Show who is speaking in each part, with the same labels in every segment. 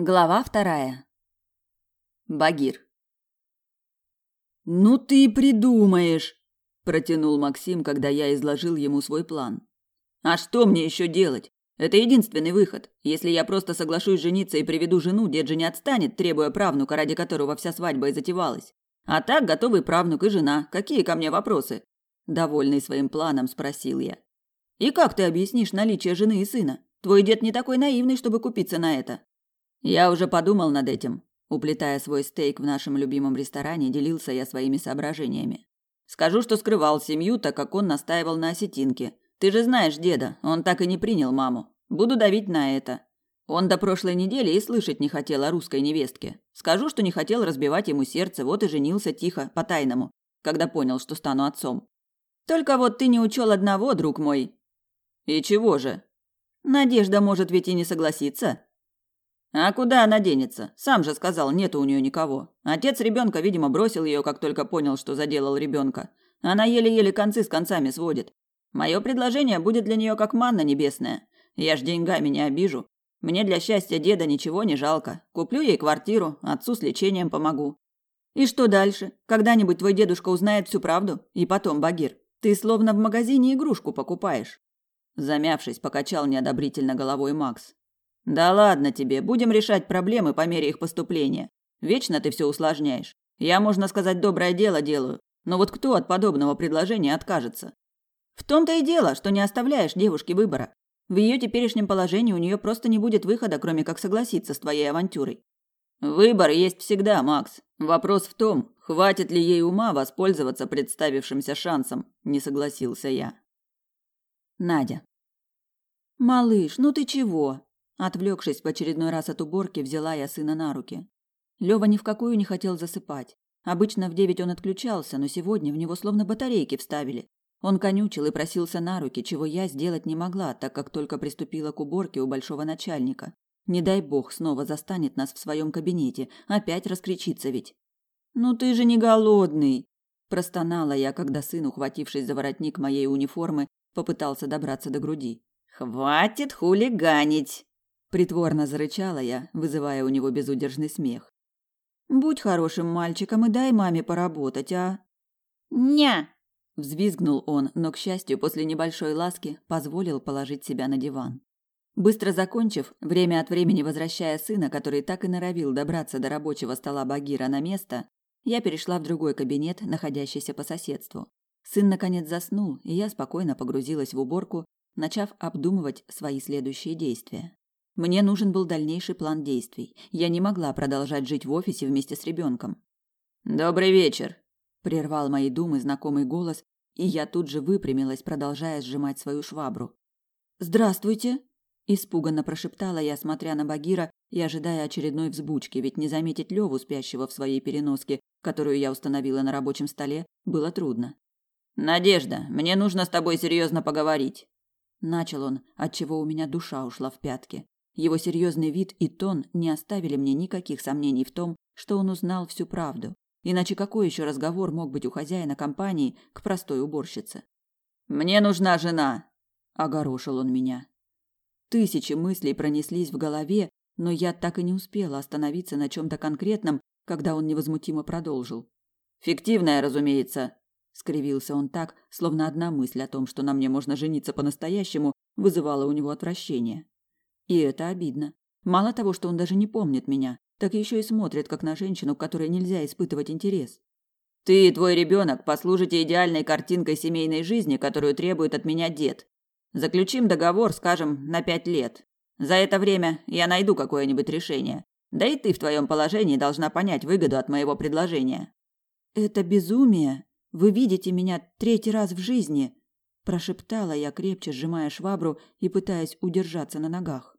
Speaker 1: Глава вторая. Багир.
Speaker 2: Ну ты придумаешь, протянул Максим, когда я изложил ему свой план. А что мне еще делать? Это единственный выход. Если я просто соглашусь жениться и приведу жену, дед же не отстанет, требуя правнука, ради которого вся свадьба и затевалась. А так готовый правнук и жена. Какие ко мне вопросы? Довольный своим планом, спросил я. И как ты объяснишь наличие жены и сына? Твой дед не такой наивный, чтобы купиться на это. Я уже подумал над этим. Уплетая свой стейк в нашем любимом ресторане, делился я своими соображениями. Скажу, что скрывал семью, так как он настаивал на осетинке. Ты же знаешь деда, он так и не принял маму. Буду давить на это. Он до прошлой недели и слышать не хотел о русской невестке. Скажу, что не хотел разбивать ему сердце, вот и женился тихо, по-тайному, когда понял, что стану отцом. Только вот ты не учел одного, друг мой. И чего же? Надежда может ведь и не согласиться. А куда она денется? Сам же сказал, нету у нее никого. Отец ребенка, видимо, бросил ее, как только понял, что заделал ребенка. Она еле-еле концы с концами сводит. Мое предложение будет для нее как манна небесная. Я ж деньгами не обижу. Мне для счастья деда ничего не жалко. Куплю ей квартиру, отцу с лечением помогу. И что дальше? Когда-нибудь твой дедушка узнает всю правду? И потом, Багир, ты словно в магазине игрушку покупаешь. Замявшись, покачал неодобрительно головой Макс. Да ладно тебе, будем решать проблемы по мере их поступления. Вечно ты все усложняешь. Я, можно сказать, доброе дело делаю, но вот кто от подобного предложения откажется? В том-то и дело, что не оставляешь девушке выбора. В ее теперешнем положении у нее просто не будет выхода, кроме как согласиться с твоей авантюрой. Выбор есть всегда, Макс. Вопрос в том, хватит ли ей ума воспользоваться представившимся шансом, не согласился я. Надя. Малыш, ну ты чего? Отвлекшись в очередной раз от уборки, взяла я сына на руки. Лёва ни в какую не хотел засыпать. Обычно в девять он отключался, но сегодня в него словно батарейки вставили. Он конючил и просился на руки, чего я сделать не могла, так как только приступила к уборке у большого начальника. Не дай бог снова застанет нас в своем кабинете, опять раскричится ведь. «Ну ты же не голодный!» Простонала я, когда сын, ухватившись за воротник моей униформы, попытался добраться до груди. «Хватит хулиганить!» Притворно зарычала я, вызывая у него безудержный смех. Будь хорошим мальчиком и дай маме поработать, а? Ня! Взвизгнул он, но, к счастью, после небольшой ласки позволил положить себя на диван. Быстро закончив, время от времени возвращая сына, который так и норовил добраться до рабочего стола Багира на место, я перешла в другой кабинет, находящийся по соседству. Сын наконец заснул, и я спокойно погрузилась в уборку, начав обдумывать свои следующие действия. Мне нужен был дальнейший план действий. Я не могла продолжать жить в офисе вместе с ребенком. Добрый вечер, прервал мои думы знакомый голос, и я тут же выпрямилась, продолжая сжимать свою швабру. Здравствуйте, испуганно прошептала я, смотря на Багира и ожидая очередной взбучки, ведь не заметить Леву, спящего в своей переноске, которую я установила на рабочем столе, было трудно. Надежда, мне нужно с тобой серьезно поговорить, начал он, от чего у меня душа ушла в пятки. Его серьезный вид и тон не оставили мне никаких сомнений в том, что он узнал всю правду. Иначе какой еще разговор мог быть у хозяина компании к простой уборщице? Мне нужна жена, огорошил он меня. Тысячи мыслей пронеслись в голове, но я так и не успела остановиться на чем то конкретном, когда он невозмутимо продолжил. Фиктивная, разумеется, скривился он так, словно одна мысль о том, что на мне можно жениться по-настоящему, вызывала у него отвращение. И это обидно. Мало того, что он даже не помнит меня, так еще и смотрит как на женщину, которой нельзя испытывать интерес. Ты и твой ребенок послужите идеальной картинкой семейной жизни, которую требует от меня дед. Заключим договор, скажем, на пять лет. За это время я найду какое-нибудь решение. Да и ты в твоем положении должна понять выгоду от моего предложения. Это безумие. Вы видите меня третий раз в жизни, прошептала я, крепче сжимая швабру и пытаясь удержаться на ногах.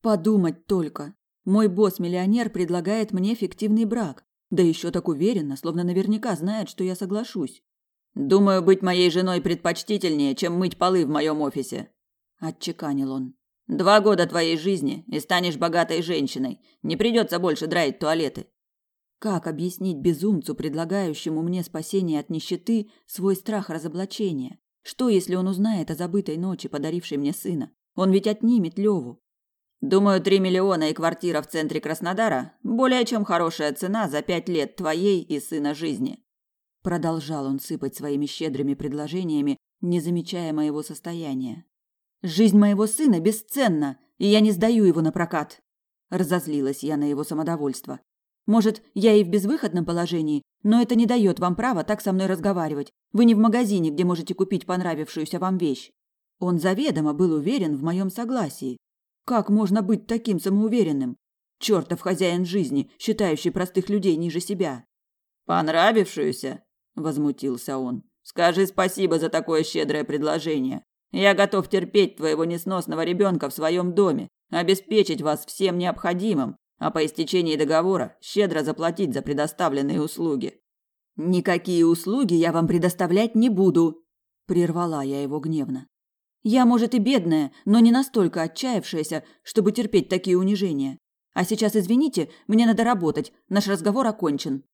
Speaker 2: Подумать только. Мой босс-миллионер предлагает мне фиктивный брак. Да еще так уверенно, словно наверняка знает, что я соглашусь. Думаю, быть моей женой предпочтительнее, чем мыть полы в моем офисе, отчеканил он. Два года твоей жизни и станешь богатой женщиной. Не придется больше драить туалеты. Как объяснить безумцу, предлагающему мне спасение от нищеты, свой страх разоблачения? Что, если он узнает о забытой ночи, подарившей мне сына? Он ведь отнимет Леву. Думаю, три миллиона и квартира в центре Краснодара – более чем хорошая цена за пять лет твоей и сына жизни. Продолжал он сыпать своими щедрыми предложениями, не замечая моего состояния. Жизнь моего сына бесценна, и я не сдаю его на прокат. Разозлилась я на его самодовольство. Может, я и в безвыходном положении, но это не дает вам права так со мной разговаривать. Вы не в магазине, где можете купить понравившуюся вам вещь. Он заведомо был уверен в моем согласии. Как можно быть таким самоуверенным? Чертов хозяин жизни, считающий простых людей ниже себя. Понравившуюся? возмутился он. Скажи спасибо за такое щедрое предложение. Я готов терпеть твоего несносного ребенка в своем доме, обеспечить вас всем необходимым, а по истечении договора щедро заплатить за предоставленные услуги. Никакие услуги я вам предоставлять не буду, прервала я его гневно. Я, может, и бедная, но не настолько отчаявшаяся, чтобы терпеть такие унижения. А сейчас, извините, мне надо работать. Наш разговор окончен.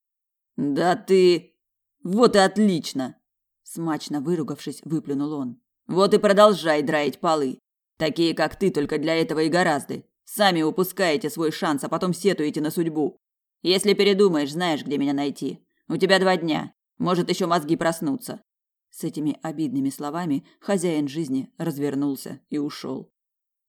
Speaker 2: Да ты Вот и отлично, смачно выругавшись, выплюнул он. Вот и продолжай драить полы. Такие, как ты, только для этого и гораздо. Сами упускаете свой шанс, а потом сетуете на судьбу. Если передумаешь, знаешь, где меня найти. У тебя два дня. Может, еще мозги проснутся. С этими обидными словами хозяин жизни развернулся и ушел.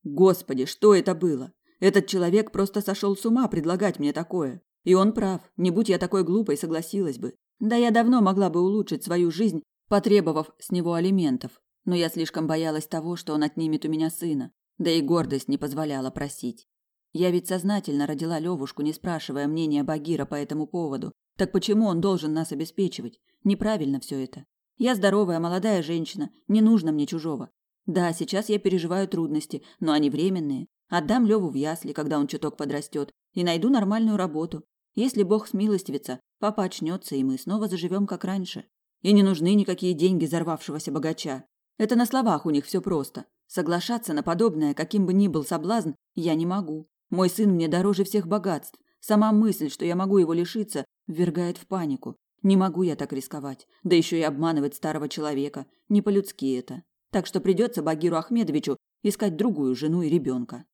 Speaker 2: Господи, что это было? Этот человек просто сошел с ума предлагать мне такое. И он прав. Не будь я такой глупой, согласилась бы. Да я давно могла бы улучшить свою жизнь, потребовав с него алиментов. Но я слишком боялась того, что он отнимет у меня сына. Да и гордость не позволяла просить. Я ведь сознательно родила Левушку, не спрашивая мнения Багира по этому поводу. Так почему он должен нас обеспечивать? Неправильно все это. Я здоровая молодая женщина, не нужно мне чужого. Да, сейчас я переживаю трудности, но они временные. Отдам Леву в ясли, когда он чуток подрастет, и найду нормальную работу. Если Бог смилостивится, папа очнется, и мы снова заживем как раньше. И не нужны никакие деньги взорвавшегося богача. Это на словах у них все просто. Соглашаться на подобное, каким бы ни был соблазн, я не могу. Мой сын мне дороже всех богатств. Сама мысль, что я могу его лишиться, ввергает в панику. Не могу я так рисковать, да еще и обманывать старого человека. Не по-людски это. Так что придется Багиру Ахмедовичу искать другую жену и ребенка.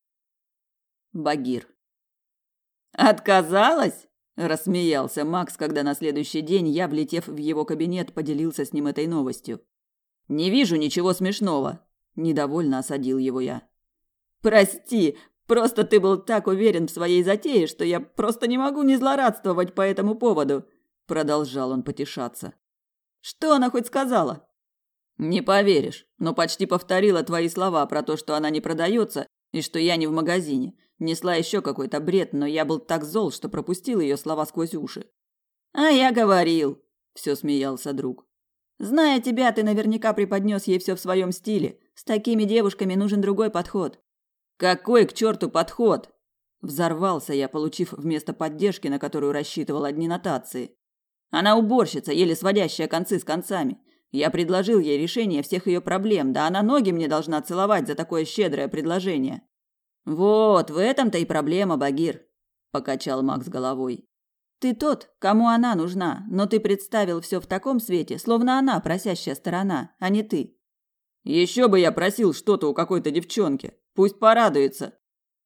Speaker 2: Багир. Отказалась? рассмеялся Макс, когда на следующий день я, влетев в его кабинет, поделился с ним этой новостью. Не вижу ничего смешного, недовольно осадил его я. Прости, просто ты был так уверен в своей затее, что я просто не могу не злорадствовать по этому поводу, продолжал он потешаться. Что она хоть сказала? Не поверишь, но почти повторила твои слова про то, что она не продается и что я не в магазине. Несла еще какой-то бред, но я был так зол, что пропустил ее слова сквозь уши. А я говорил, все смеялся друг. Зная тебя, ты наверняка преподнес ей все в своем стиле. С такими девушками нужен другой подход. Какой к черту подход? Взорвался я, получив вместо поддержки, на которую рассчитывал одни нотации. Она уборщица, еле сводящая концы с концами. Я предложил ей решение всех ее проблем, да она ноги мне должна целовать за такое щедрое предложение. Вот, в этом-то и проблема, Багир, покачал Макс головой. Ты тот, кому она нужна, но ты представил все в таком свете, словно она просящая сторона, а не ты. Еще бы я просил что-то у какой-то девчонки. Пусть порадуется.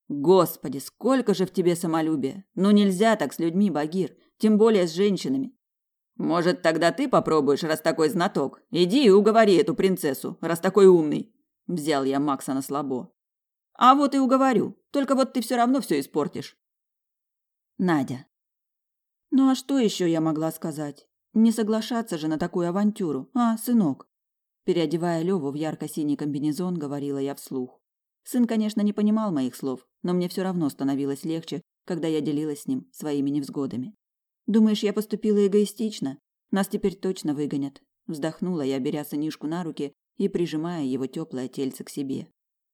Speaker 2: Господи, сколько же в тебе самолюбия. Ну нельзя так с людьми, Багир, тем более с женщинами. Может, тогда ты попробуешь, раз такой знаток. Иди и уговори эту принцессу, раз такой умный. Взял я Макса на слабо. А вот и уговорю. Только вот ты все равно все испортишь. Надя. Ну а что еще я могла сказать? Не соглашаться же на такую авантюру, а, сынок? Переодевая Леву в ярко-синий комбинезон, говорила я вслух. Сын, конечно, не понимал моих слов, но мне все равно становилось легче, когда я делилась с ним своими невзгодами. Думаешь, я поступила эгоистично? Нас теперь точно выгонят. Вздохнула я, беря сынишку на руки и прижимая его теплое тельце к себе.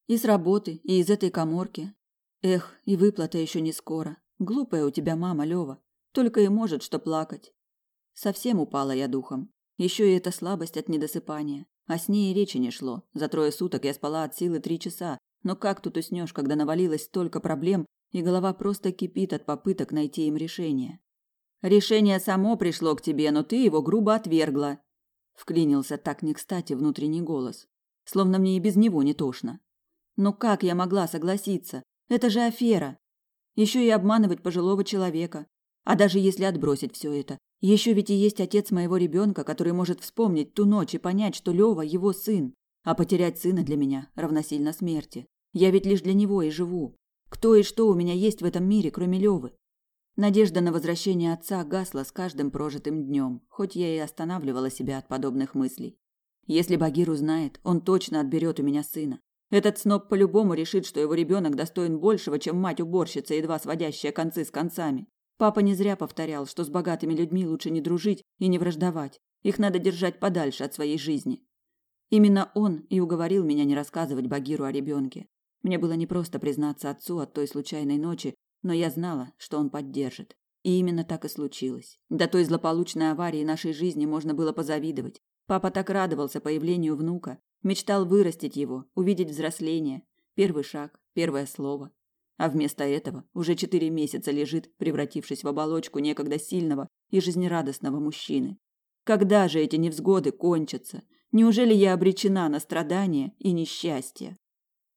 Speaker 2: И с работы, и из этой каморки. Эх, и выплата еще не скоро. Глупая у тебя мама, Лева. Только и может что плакать. Совсем упала я духом. Еще и эта слабость от недосыпания. А с ней и речи не шло. За трое суток я спала от силы три часа. Но как тут уснешь, когда навалилось столько проблем, и голова просто кипит от попыток найти им решение? Решение само пришло к тебе, но ты его грубо отвергла. Вклинился так не кстати внутренний голос. Словно мне и без него не тошно. Но как я могла согласиться?
Speaker 1: Это же афера. Еще и обманывать пожилого человека. А даже если отбросить все это, еще ведь и есть отец моего ребенка, который может вспомнить ту ночь и понять, что Лева его сын. А потерять сына для меня равносильно смерти. Я ведь лишь для него и живу. Кто и что у меня есть в этом мире, кроме Левы? Надежда на возвращение отца гасла с каждым прожитым днем, хоть я и останавливала себя от подобных мыслей. Если Багир узнает, он точно отберет у меня сына. Этот сноб по-любому решит, что его ребенок достоин большего, чем мать-уборщица, едва сводящая концы с концами. Папа не зря повторял, что с богатыми людьми лучше не дружить и не враждовать. Их надо держать подальше от своей жизни. Именно он и уговорил меня не рассказывать Багиру о ребенке. Мне было непросто признаться отцу от той случайной ночи, но я знала, что он поддержит. И именно так и случилось. До той злополучной аварии нашей жизни можно было позавидовать. Папа так радовался появлению внука, мечтал вырастить его, увидеть взросление, первый шаг, первое слово. А вместо этого уже четыре месяца лежит, превратившись в оболочку некогда сильного и жизнерадостного мужчины. Когда же эти невзгоды кончатся? Неужели я обречена на страдания и несчастье?